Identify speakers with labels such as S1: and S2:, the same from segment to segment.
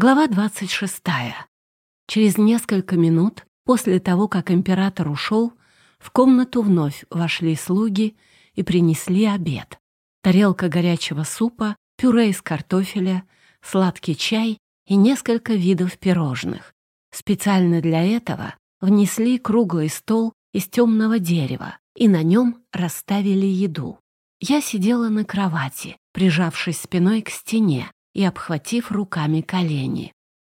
S1: Глава 26. Через несколько минут после того, как император ушел, в комнату вновь вошли слуги и принесли обед. Тарелка горячего супа, пюре из картофеля, сладкий чай и несколько видов пирожных. Специально для этого внесли круглый стол из темного дерева и на нем расставили еду. Я сидела на кровати, прижавшись спиной к стене, и обхватив руками колени.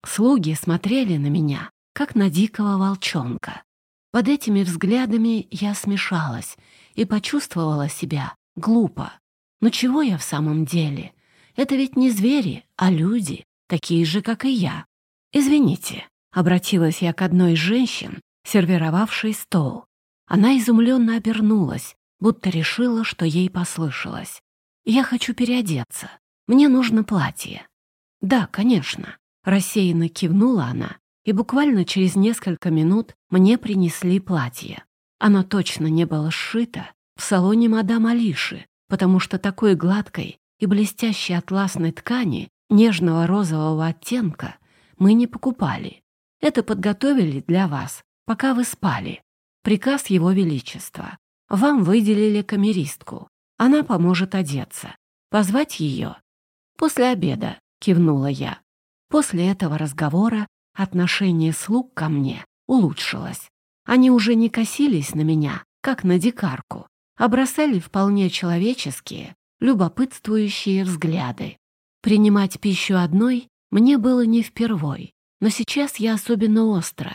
S1: Слуги смотрели на меня, как на дикого волчонка. Под этими взглядами я смешалась и почувствовала себя глупо. Но чего я в самом деле? Это ведь не звери, а люди, такие же, как и я. «Извините», — обратилась я к одной из женщин, сервировавшей стол. Она изумленно обернулась, будто решила, что ей послышалось. «Я хочу переодеться. Мне нужно платье». «Да, конечно», — рассеянно кивнула она, и буквально через несколько минут мне принесли платье. Оно точно не было сшито в салоне мадам Алиши, потому что такой гладкой и блестящей атласной ткани нежного розового оттенка мы не покупали. Это подготовили для вас, пока вы спали. Приказ Его Величества. Вам выделили камеристку. Она поможет одеться. Позвать ее «После обеда», — кивнула я. После этого разговора отношение слуг ко мне улучшилось. Они уже не косились на меня, как на дикарку, а бросали вполне человеческие, любопытствующие взгляды. Принимать пищу одной мне было не впервой, но сейчас я особенно остро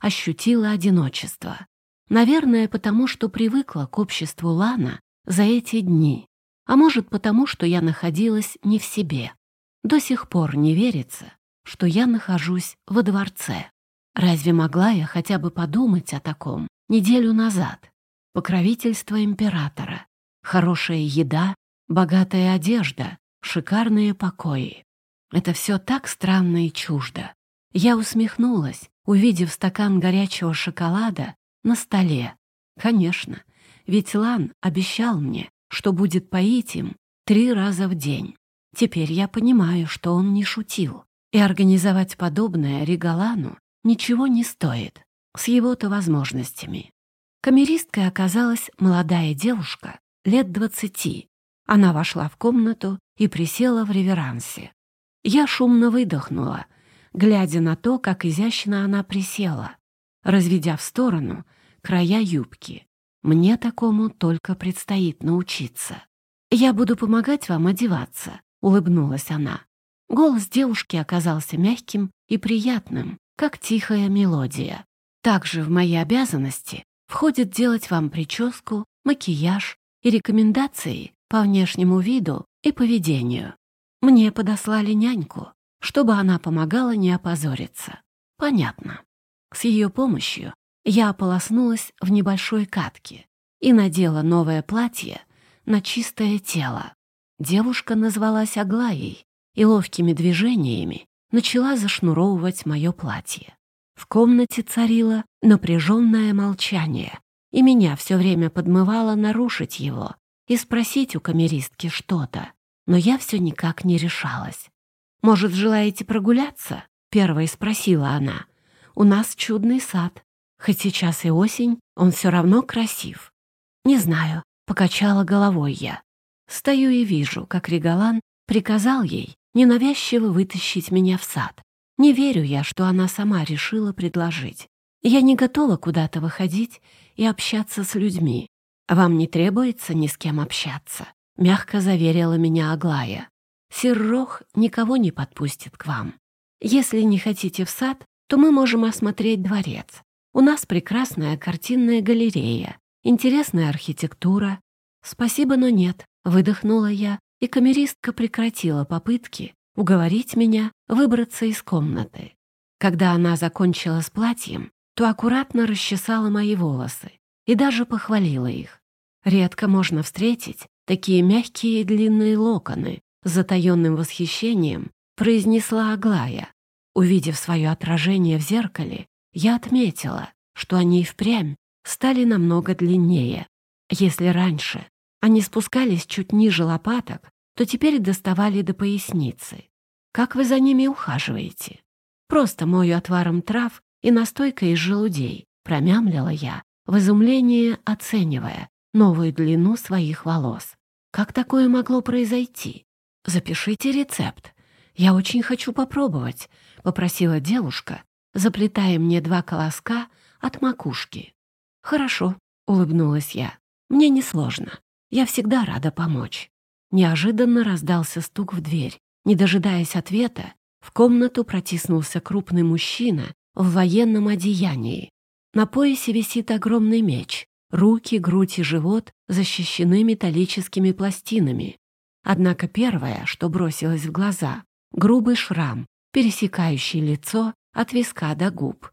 S1: ощутила одиночество. Наверное, потому что привыкла к обществу Лана за эти дни. А может, потому что я находилась не в себе. До сих пор не верится, что я нахожусь во дворце. Разве могла я хотя бы подумать о таком неделю назад? Покровительство императора, хорошая еда, богатая одежда, шикарные покои. Это все так странно и чуждо. Я усмехнулась, увидев стакан горячего шоколада на столе. Конечно, ведь Лан обещал мне, что будет поить им три раза в день. Теперь я понимаю, что он не шутил, и организовать подобное Регалану ничего не стоит, с его-то возможностями. Камеристкой оказалась молодая девушка лет двадцати. Она вошла в комнату и присела в реверансе. Я шумно выдохнула, глядя на то, как изящно она присела, разведя в сторону края юбки. Мне такому только предстоит научиться. Я буду помогать вам одеваться, улыбнулась она. Голос девушки оказался мягким и приятным, как тихая мелодия. Также в мои обязанности входит делать вам прическу, макияж и рекомендации по внешнему виду и поведению. Мне подослали няньку, чтобы она помогала не опозориться. Понятно. С ее помощью я ополоснулась в небольшой катке и надела новое платье на чистое тело. Девушка назвалась Аглаей и ловкими движениями начала зашнуровывать мое платье. В комнате царило напряженное молчание, и меня все время подмывало нарушить его и спросить у камеристки что-то, но я все никак не решалась. «Может, желаете прогуляться?» — первой спросила она. «У нас чудный сад, Хоть сейчас и осень, он все равно красив. Не знаю, покачала головой я. Стою и вижу, как Регалан приказал ей ненавязчиво вытащить меня в сад. Не верю я, что она сама решила предложить. Я не готова куда-то выходить и общаться с людьми. Вам не требуется ни с кем общаться, мягко заверила меня Аглая. Сир Рох никого не подпустит к вам. Если не хотите в сад, то мы можем осмотреть дворец. У нас прекрасная картинная галерея, интересная архитектура. Спасибо, но нет, выдохнула я, и камеристка прекратила попытки уговорить меня выбраться из комнаты. Когда она закончила с платьем, то аккуратно расчесала мои волосы и даже похвалила их. Редко можно встретить такие мягкие и длинные локоны, с затаённым восхищением произнесла Аглая. Увидев свое отражение в зеркале, я отметила, что они и впрямь стали намного длиннее. Если раньше они спускались чуть ниже лопаток, то теперь доставали до поясницы. Как вы за ними ухаживаете? Просто мою отваром трав и настойкой из желудей, промямлила я, в изумлении оценивая новую длину своих волос. Как такое могло произойти? Запишите рецепт. Я очень хочу попробовать, попросила девушка, заплетая мне два колоска от макушки. Хорошо, улыбнулась я. Мне несложно. Я всегда рада помочь. Неожиданно раздался стук в дверь. Не дожидаясь ответа, в комнату протиснулся крупный мужчина в военном одеянии. На поясе висит огромный меч. Руки, грудь и живот защищены металлическими пластинами. Однако первое, что бросилось в глаза — грубый шрам, пересекающий лицо от виска до губ.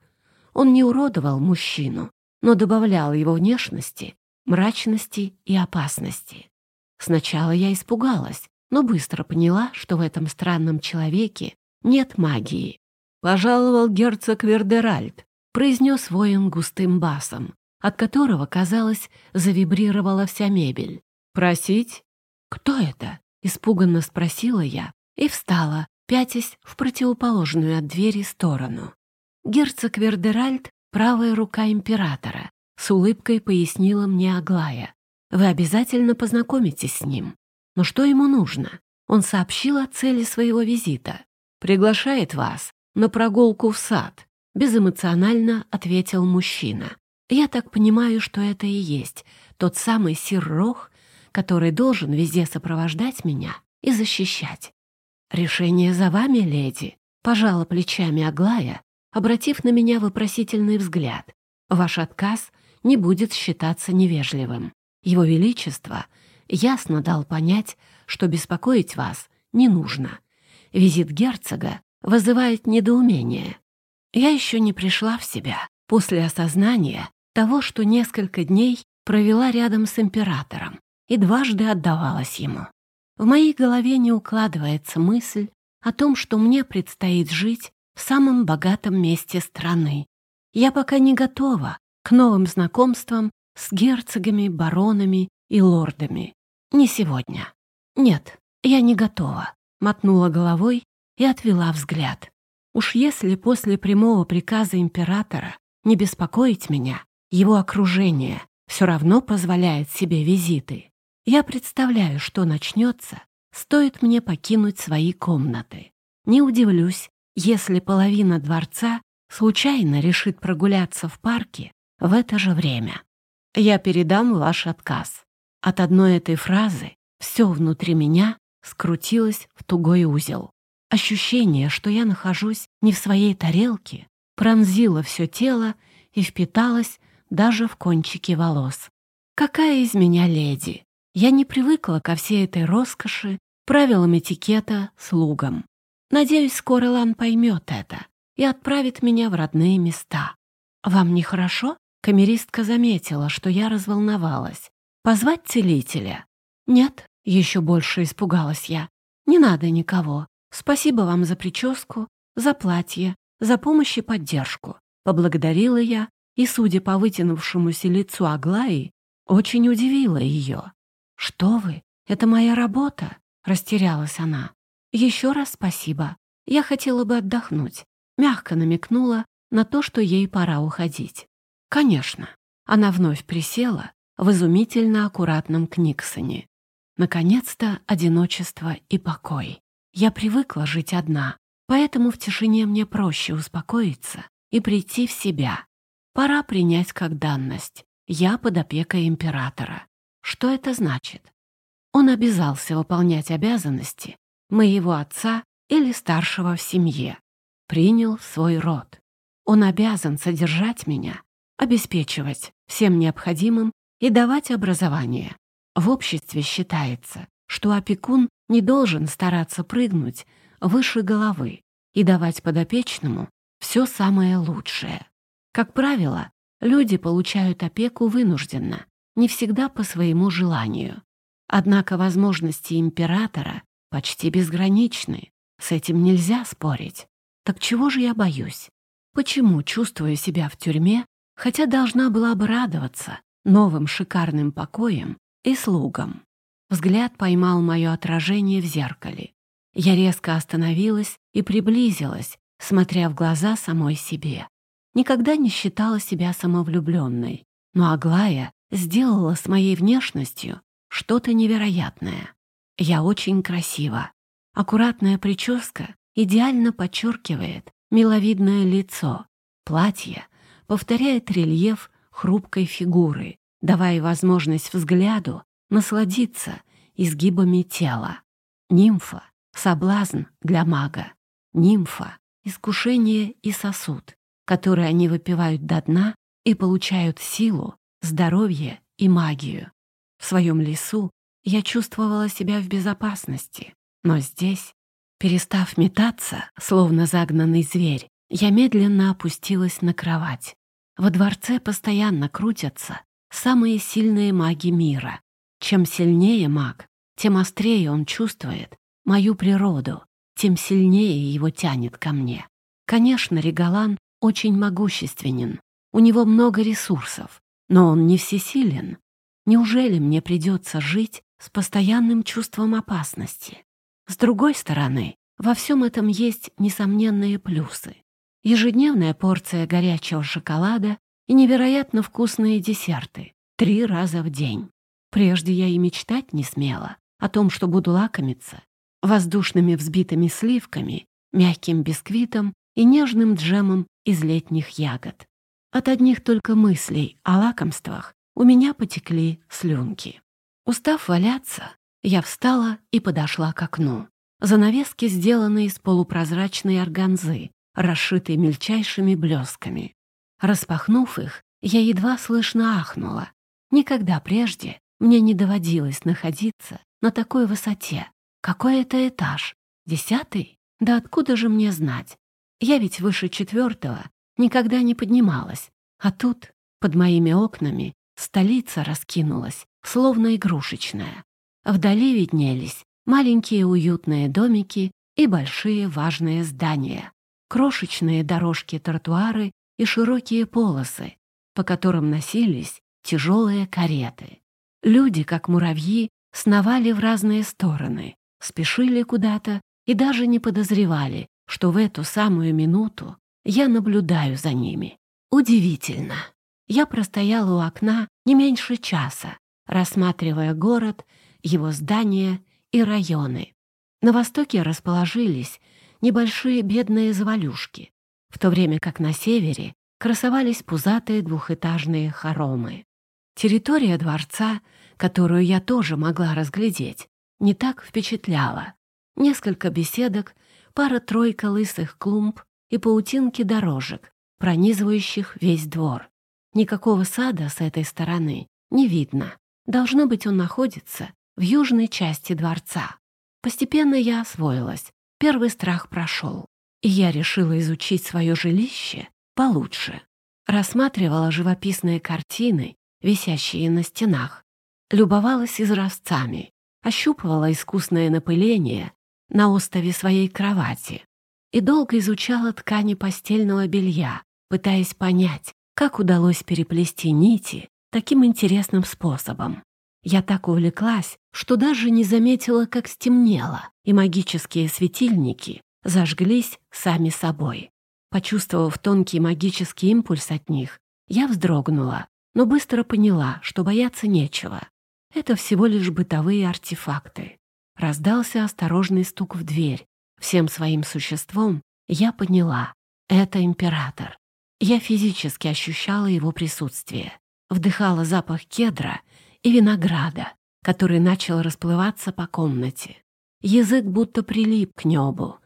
S1: Он не уродовал мужчину, но добавлял его внешности, мрачности и опасности. Сначала я испугалась, но быстро поняла, что в этом странном человеке нет магии. «Пожаловал герцог Вердеральд», — произнес воин густым басом, от которого, казалось, завибрировала вся мебель. «Просить?» «Кто это?» — испуганно спросила я и встала, пятясь в противоположную от двери сторону. Герцог Вердеральд — правая рука императора, с улыбкой пояснила мне Аглая. «Вы обязательно познакомитесь с ним. Но что ему нужно? Он сообщил о цели своего визита. «Приглашает вас на прогулку в сад», — безэмоционально ответил мужчина. «Я так понимаю, что это и есть тот самый сир Рох, который должен везде сопровождать меня и защищать. «Решение за вами, леди», — пожала плечами Аглая, обратив на меня вопросительный взгляд. «Ваш отказ не будет считаться невежливым. Его Величество — ясно дал понять, что беспокоить вас не нужно. Визит герцога вызывает недоумение. Я еще не пришла в себя после осознания того, что несколько дней провела рядом с императором и дважды отдавалась ему. В моей голове не укладывается мысль о том, что мне предстоит жить в самом богатом месте страны. Я пока не готова к новым знакомствам с герцогами, баронами и лордами. Не сегодня. Нет, я не готова. Мотнула головой и отвела взгляд. Уж если после прямого приказа императора не беспокоить меня, его окружение все равно позволяет себе визиты. Я представляю, что начнется, стоит мне покинуть свои комнаты. Не удивлюсь, если половина дворца случайно решит прогуляться в парке в это же время. Я передам ваш отказ. От одной этой фразы все внутри меня скрутилось в тугой узел. Ощущение, что я нахожусь не в своей тарелке, пронзило все тело и впиталось даже в кончики волос. Какая из меня леди? Я не привыкла ко всей этой роскоши, правилам этикета, слугам. Надеюсь, скоро Лан поймет это и отправит меня в родные места. «Вам нехорошо?» Камеристка заметила, что я разволновалась, Позвать целителя? Нет, еще больше испугалась я. Не надо никого. Спасибо вам за прическу, за платье, за помощь и поддержку. Поблагодарила я, и, судя по вытянувшемуся лицу Аглаи, очень удивила ее. «Что вы? Это моя работа!» — растерялась она. «Еще раз спасибо. Я хотела бы отдохнуть». Мягко намекнула на то, что ей пора уходить. «Конечно». Она вновь присела в изумительно аккуратном Книксоне. Наконец-то одиночество и покой. Я привыкла жить одна, поэтому в тишине мне проще успокоиться и прийти в себя. Пора принять как данность. Я под опекой императора. Что это значит? Он обязался выполнять обязанности моего отца или старшего в семье. Принял свой род. Он обязан содержать меня, обеспечивать всем необходимым и давать образование. В обществе считается, что опекун не должен стараться прыгнуть выше головы и давать подопечному все самое лучшее. Как правило, люди получают опеку вынужденно, не всегда по своему желанию. Однако возможности императора почти безграничны, с этим нельзя спорить. Так чего же я боюсь? Почему чувствую себя в тюрьме, хотя должна была бы радоваться, новым шикарным покоем и слугам. Взгляд поймал мое отражение в зеркале. Я резко остановилась и приблизилась, смотря в глаза самой себе. Никогда не считала себя самовлюбленной, но Аглая сделала с моей внешностью что-то невероятное. Я очень красива. Аккуратная прическа идеально подчеркивает миловидное лицо. Платье повторяет рельеф хрупкой фигуры, давая возможность взгляду насладиться изгибами тела. Нимфа — соблазн для мага. Нимфа — искушение и сосуд, который они выпивают до дна и получают силу, здоровье и магию. В своем лесу я чувствовала себя в безопасности, но здесь, перестав метаться, словно загнанный зверь, я медленно опустилась на кровать. Во дворце постоянно крутятся самые сильные маги мира. Чем сильнее маг, тем острее он чувствует мою природу, тем сильнее его тянет ко мне. Конечно, Регалан очень могущественен, у него много ресурсов, но он не всесилен. Неужели мне придется жить с постоянным чувством опасности? С другой стороны, во всем этом есть несомненные плюсы. Ежедневная порция горячего шоколада и невероятно вкусные десерты три раза в день. Прежде я и мечтать не смела о том, что буду лакомиться воздушными взбитыми сливками, мягким бисквитом и нежным джемом из летних ягод. От одних только мыслей о лакомствах у меня потекли слюнки. Устав валяться, я встала и подошла к окну. Занавески сделаны из полупрозрачной органзы, расшитой мельчайшими блесками. Распахнув их, я едва слышно ахнула. Никогда прежде мне не доводилось находиться на такой высоте. Какой это этаж? Десятый? Да откуда же мне знать? Я ведь выше четвертого никогда не поднималась. А тут, под моими окнами, столица раскинулась, словно игрушечная. Вдали виднелись маленькие уютные домики и большие важные здания, крошечные дорожки-тротуары и широкие полосы, по которым носились тяжелые кареты. Люди, как муравьи, сновали в разные стороны, спешили куда-то и даже не подозревали, что в эту самую минуту я наблюдаю за ними. Удивительно. Я простояла у окна не меньше часа, рассматривая город, его здания и районы. На востоке расположились небольшие бедные завалюшки, в то время как на севере красовались пузатые двухэтажные хоромы. Территория дворца, которую я тоже могла разглядеть, не так впечатляла. Несколько беседок, пара-тройка лысых клумб и паутинки дорожек, пронизывающих весь двор. Никакого сада с этой стороны не видно. Должно быть, он находится в южной части дворца. Постепенно я освоилась, первый страх прошел, и я решила изучить свое жилище получше. Рассматривала живописные картины, висящие на стенах, любовалась изразцами, ощупывала искусное напыление на остове своей кровати и долго изучала ткани постельного белья, пытаясь понять, как удалось переплести нити таким интересным способом. Я так увлеклась, что даже не заметила, как стемнело, и магические светильники зажглись сами собой. Почувствовав тонкий магический импульс от них, я вздрогнула, но быстро поняла, что бояться нечего. Это всего лишь бытовые артефакты. Раздался осторожный стук в дверь. Всем своим существом я поняла — это император. Я физически ощущала его присутствие. Вдыхала запах кедра и винограда, который начал расплываться по комнате. Язык будто прилип к небу.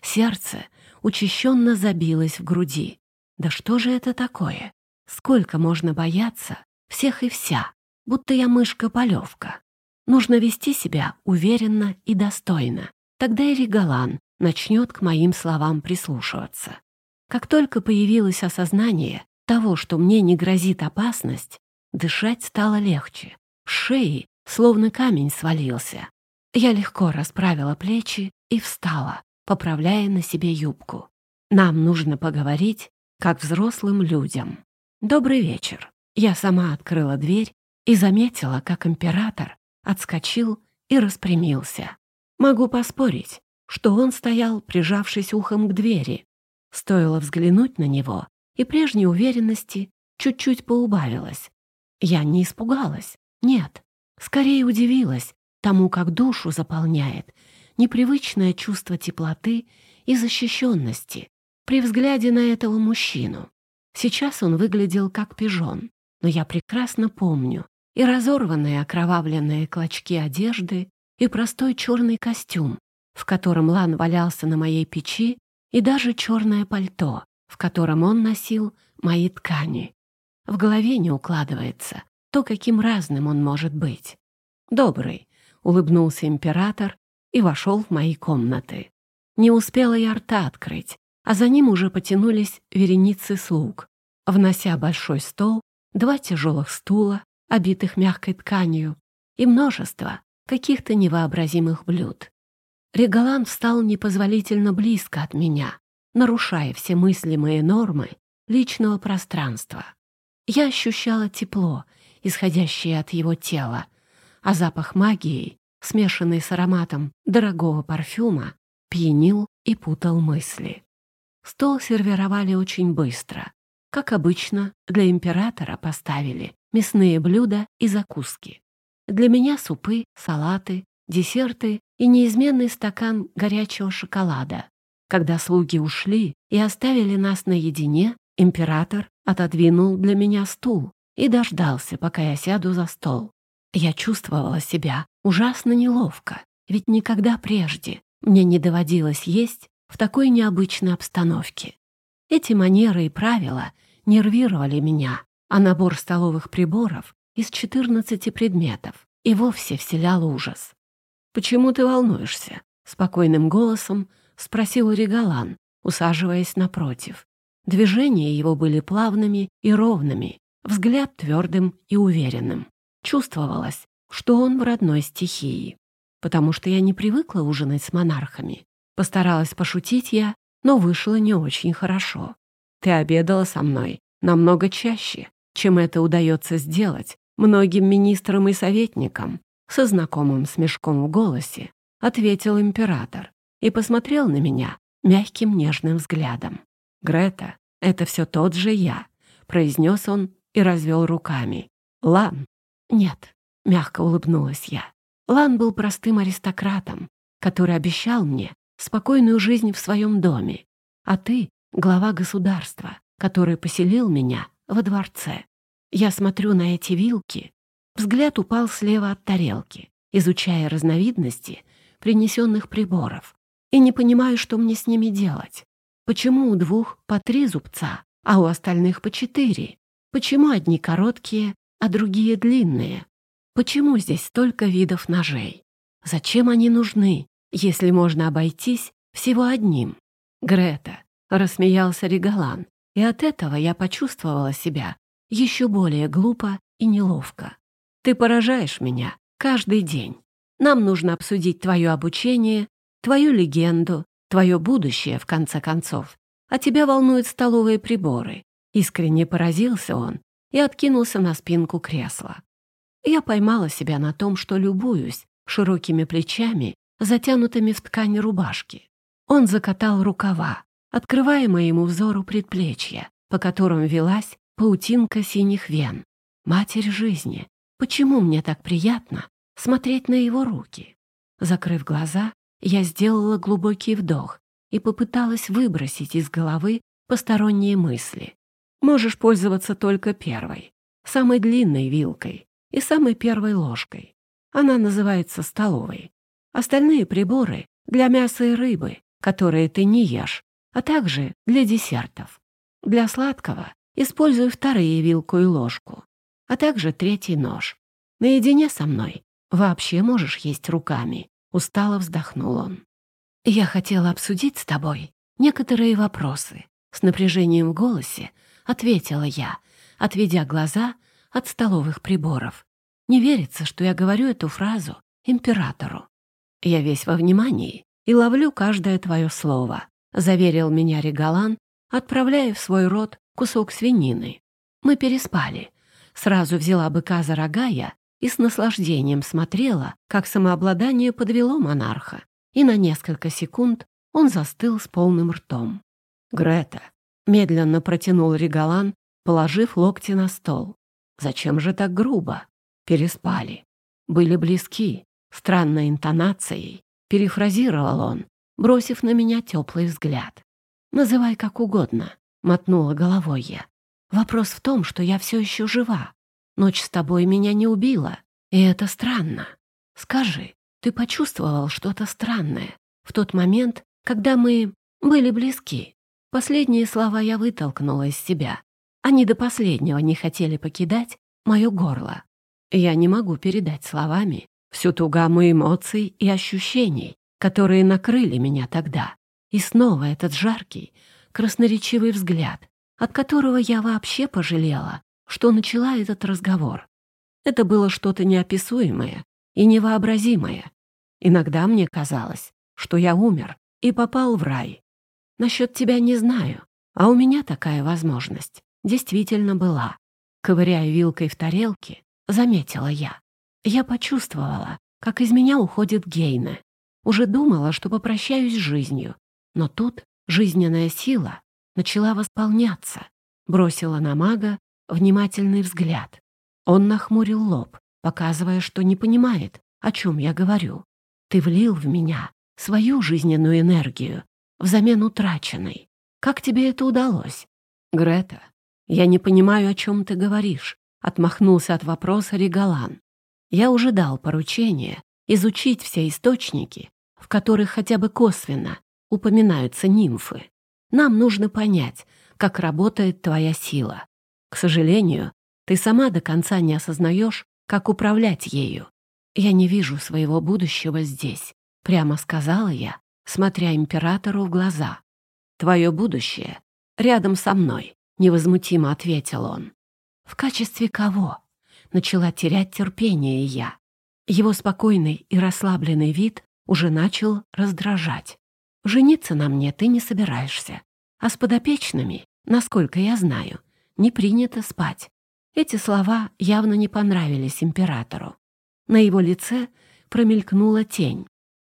S1: Сердце учащенно забилось в груди. Да что же это такое? Сколько можно бояться всех и вся? будто я мышка-полевка. Нужно вести себя уверенно и достойно. Тогда и Регалан начнет к моим словам прислушиваться. Как только появилось осознание того, что мне не грозит опасность, дышать стало легче. С шеи словно камень свалился. Я легко расправила плечи и встала, поправляя на себе юбку. Нам нужно поговорить, как взрослым людям. Добрый вечер. Я сама открыла дверь и заметила, как император отскочил и распрямился. Могу поспорить, что он стоял, прижавшись ухом к двери. Стоило взглянуть на него, и прежней уверенности чуть-чуть поубавилось. Я не испугалась, нет, скорее удивилась тому, как душу заполняет непривычное чувство теплоты и защищенности при взгляде на этого мужчину. Сейчас он выглядел как пижон, но я прекрасно помню и разорванные окровавленные клочки одежды, и простой черный костюм, в котором Лан валялся на моей печи, и даже черное пальто, в котором он носил мои ткани. В голове не укладывается то, каким разным он может быть. «Добрый», — улыбнулся император и вошел в мои комнаты. Не успела я рта открыть, а за ним уже потянулись вереницы слуг, внося большой стол, два тяжелых стула, обитых мягкой тканью, и множество каких-то невообразимых блюд. Регалан встал непозволительно близко от меня, нарушая все мыслимые нормы личного пространства. Я ощущала тепло, исходящее от его тела, а запах магии, смешанный с ароматом дорогого парфюма, пьянил и путал мысли. Стол сервировали очень быстро. Как обычно, для императора поставили мясные блюда и закуски. Для меня супы, салаты, десерты и неизменный стакан горячего шоколада. Когда слуги ушли и оставили нас наедине, император отодвинул для меня стул и дождался, пока я сяду за стол. Я чувствовала себя ужасно неловко, ведь никогда прежде мне не доводилось есть в такой необычной обстановке. Эти манеры и правила нервировали меня, а набор столовых приборов из 14 предметов и вовсе вселял ужас. «Почему ты волнуешься?» — спокойным голосом спросил Регалан, усаживаясь напротив. Движения его были плавными и ровными, взгляд твердым и уверенным. Чувствовалось, что он в родной стихии. Потому что я не привыкла ужинать с монархами. Постаралась пошутить я, но вышло не очень хорошо. Ты обедала со мной намного чаще, чем это удается сделать многим министрам и советникам, со знакомым смешком в голосе, ответил император и посмотрел на меня мягким нежным взглядом. «Грета, это все тот же я», — произнес он и развел руками. «Лан». «Нет», — мягко улыбнулась я. Лан был простым аристократом, который обещал мне спокойную жизнь в своем доме, а ты — глава государства, который поселил меня во дворце. Я смотрю на эти вилки. Взгляд упал слева от тарелки, изучая разновидности принесенных приборов, и не понимаю, что мне с ними делать. Почему у двух по три зубца, а у остальных по четыре? Почему одни короткие, а другие длинные? Почему здесь столько видов ножей? Зачем они нужны, если можно обойтись всего одним? Грета, рассмеялся Регалан, и от этого я почувствовала себя еще более глупо и неловко. Ты поражаешь меня каждый день. Нам нужно обсудить твое обучение, твою легенду, твое будущее, в конце концов. А тебя волнуют столовые приборы. Искренне поразился он и откинулся на спинку кресла. Я поймала себя на том, что любуюсь широкими плечами, затянутыми в ткань рубашки. Он закатал рукава, открывая моему взору предплечья, по которым велась паутинка синих вен. Матерь жизни, почему мне так приятно смотреть на его руки? Закрыв глаза, я сделала глубокий вдох и попыталась выбросить из головы посторонние мысли. Можешь пользоваться только первой, самой длинной вилкой и самой первой ложкой. Она называется столовой. Остальные приборы для мяса и рыбы, которые ты не ешь, а также для десертов. Для сладкого Используй вторые вилку и ложку, а также третий нож. Наедине со мной вообще можешь есть руками. Устало вздохнул он. Я хотела обсудить с тобой некоторые вопросы. С напряжением в голосе ответила я, отведя глаза от столовых приборов. Не верится, что я говорю эту фразу императору. Я весь во внимании и ловлю каждое твое слово, заверил меня Регалан, отправляя в свой рот кусок свинины. Мы переспали. Сразу взяла быка за рога я и с наслаждением смотрела, как самообладание подвело монарха. и на несколько секунд он застыл с полным ртом. «Грета», — медленно протянул Регалан, положив локти на стол. «Зачем же так грубо? Переспали. Были близки, странной интонацией, перефразировал он, бросив на меня теплый взгляд. «Называй как угодно», — мотнула головой я. «Вопрос в том, что я все еще жива. Ночь с тобой меня не убила, и это странно. Скажи, ты почувствовал что-то странное в тот момент, когда мы были близки?» Последние слова я вытолкнула из себя. Они до последнего не хотели покидать мое горло. Я не могу передать словами всю ту гамму эмоций и ощущений, которые накрыли меня тогда. И снова этот жаркий, красноречивый взгляд, от которого я вообще пожалела, что начала этот разговор. Это было что-то неописуемое и невообразимое. Иногда мне казалось, что я умер и попал в рай. Насчет тебя не знаю, а у меня такая возможность действительно была. Ковыряя вилкой в тарелке, заметила я. Я почувствовала, как из меня уходит Гейна. Уже думала, что попрощаюсь с жизнью. Но тут жизненная сила начала восполняться, бросила на мага внимательный взгляд. Он нахмурил лоб, показывая, что не понимает, о чем я говорю. «Ты влил в меня свою жизненную энергию взамен утраченной. Как тебе это удалось?» «Грета, я не понимаю, о чем ты говоришь», — отмахнулся от вопроса Регалан. «Я уже дал поручение изучить все источники, в которых хотя бы косвенно упоминаются нимфы. Нам нужно понять, как работает твоя сила. К сожалению, ты сама до конца не осознаешь, как управлять ею. Я не вижу своего будущего здесь, прямо сказала я, смотря императору в глаза. Твое будущее рядом со мной, невозмутимо ответил он. В качестве кого? Начала терять терпение я. Его спокойный и расслабленный вид уже начал раздражать. «Жениться на мне ты не собираешься, а с подопечными, насколько я знаю, не принято спать». Эти слова явно не понравились императору. На его лице промелькнула тень.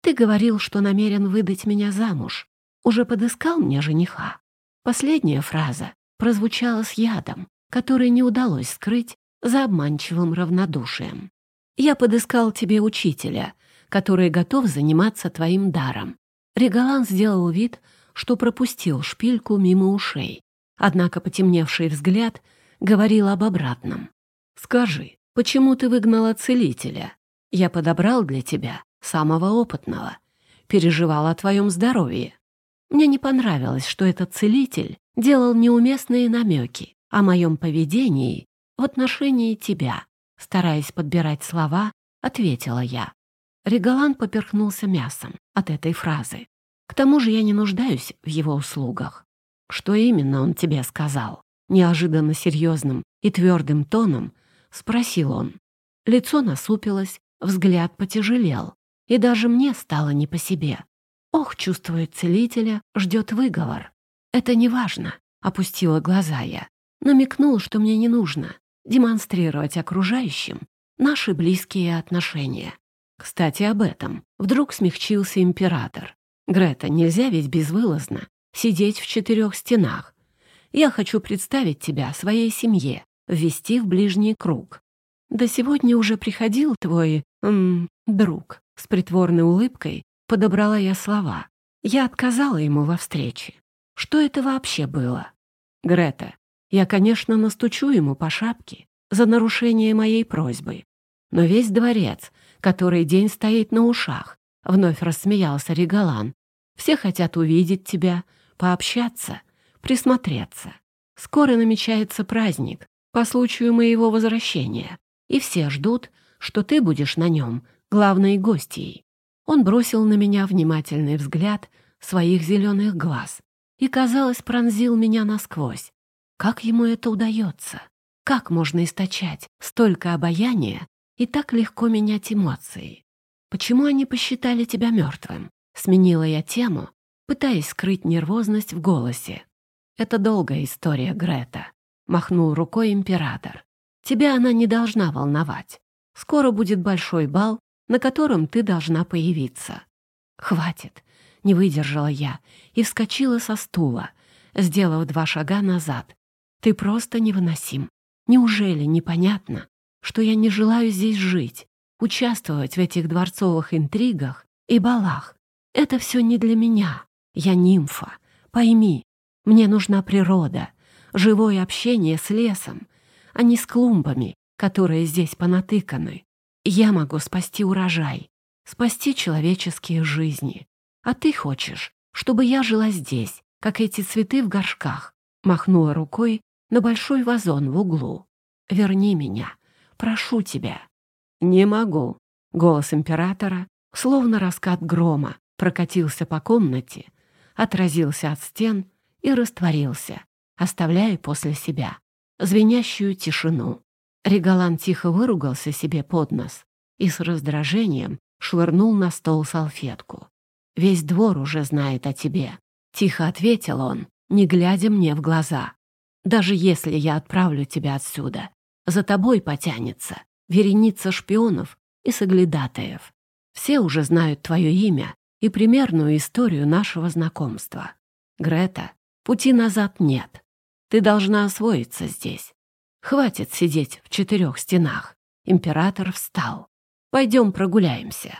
S1: «Ты говорил, что намерен выдать меня замуж. Уже подыскал мне жениха?» Последняя фраза прозвучала с ядом, который не удалось скрыть за обманчивым равнодушием. «Я подыскал тебе учителя, который готов заниматься твоим даром». Регалан сделал вид, что пропустил шпильку мимо ушей. Однако потемневший взгляд говорил об обратном. «Скажи, почему ты выгнала целителя? Я подобрал для тебя самого опытного. Переживал о твоем здоровье. Мне не понравилось, что этот целитель делал неуместные намеки о моем поведении в отношении тебя. Стараясь подбирать слова, ответила я. Регалан поперхнулся мясом от этой фразы. К тому же я не нуждаюсь в его услугах. Что именно он тебе сказал? Неожиданно серьезным и твердым тоном спросил он. Лицо насупилось, взгляд потяжелел, и даже мне стало не по себе. Ох, чувствует целителя, ждет выговор. Это не важно, опустила глаза я. Намекнул, что мне не нужно демонстрировать окружающим наши близкие отношения. Кстати, об этом. Вдруг смягчился император. Грета, нельзя ведь безвылазно сидеть в четырех стенах. Я хочу представить тебя своей семье, ввести в ближний круг. Да сегодня уже приходил твой, м, друг. С притворной улыбкой подобрала я слова. Я отказала ему во встрече. Что это вообще было? Грета, я, конечно, настучу ему по шапке за нарушение моей просьбы. Но весь дворец, который день стоит на ушах, вновь рассмеялся Регалан. Все хотят увидеть тебя, пообщаться, присмотреться. Скоро намечается праздник по случаю моего возвращения, и все ждут, что ты будешь на нем главной гостьей. Он бросил на меня внимательный взгляд своих зеленых глаз и, казалось, пронзил меня насквозь. Как ему это удается? Как можно источать столько обаяния и так легко менять эмоции? Почему они посчитали тебя мертвым? Сменила я тему, пытаясь скрыть нервозность в голосе. Это долгая история, Грета. Махнул рукой император. Тебя она не должна волновать. Скоро будет большой бал, на котором ты должна появиться. «Хватит!» — не выдержала я и вскочила со стула, сделав два шага назад. «Ты просто невыносим. Неужели непонятно, что я не желаю здесь жить, участвовать в этих дворцовых интригах и балах? Это все не для меня. Я нимфа. Пойми, мне нужна природа, живое общение с лесом, а не с клумбами, которые здесь понатыканы. Я могу спасти урожай, спасти человеческие жизни. А ты хочешь, чтобы я жила здесь, как эти цветы в горшках?» Махнула рукой на большой вазон в углу. «Верни меня, прошу тебя». «Не могу». Голос императора, словно раскат грома, прокатился по комнате, отразился от стен и растворился, оставляя после себя звенящую тишину. Регалан тихо выругался себе под нос и с раздражением швырнул на стол салфетку. «Весь двор уже знает о тебе», — тихо ответил он, не глядя мне в глаза. «Даже если я отправлю тебя отсюда, за тобой потянется вереница шпионов и соглядатаев. Все уже знают твое имя и примерную историю нашего знакомства. Грета, пути назад нет. Ты должна освоиться здесь. Хватит сидеть в четырех стенах. Император встал. Пойдем прогуляемся.